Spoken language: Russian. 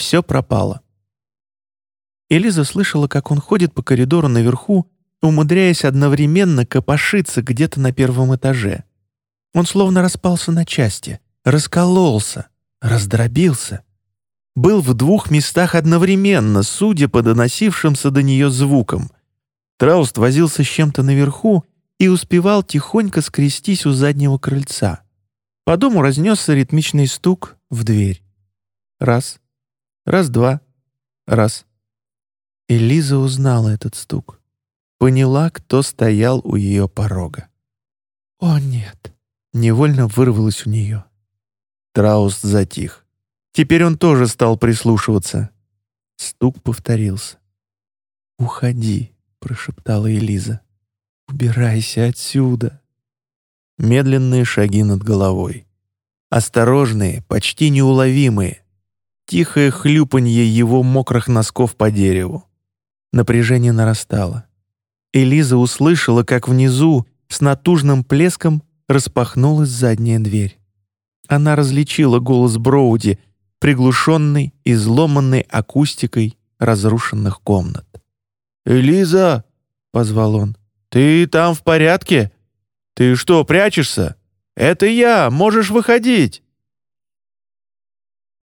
все пропало. Элиза слышала, как он ходит по коридору наверху, умудряясь одновременно копошиться где-то на первом этаже. Он словно распался на части, раскололся, раздробился. Был в двух местах одновременно, судя по доносившимся до нее звукам. Трауст возился с чем-то наверху и успевал тихонько скрестись у заднего крыльца. По дому разнесся ритмичный стук в дверь. Раз, раз-два, раз. И Лиза узнала этот стук. Поняла, кто стоял у ее порога. «О, нет!» — невольно вырвалось у нее. Трауст затих. Теперь он тоже стал прислушиваться. Стук повторился. «Уходи», — прошептала Элиза. «Убирайся отсюда». Медленные шаги над головой. Осторожные, почти неуловимые. Тихое хлюпанье его мокрых носков по дереву. Напряжение нарастало. Элиза услышала, как внизу с натужным плеском распахнулась задняя дверь. Она различила голос Броуди, приглушенный, изломанный акустикой разрушенных комнат. «Элиза!» — позвал он. «Ты там в порядке? Ты что, прячешься? Это я, можешь выходить!»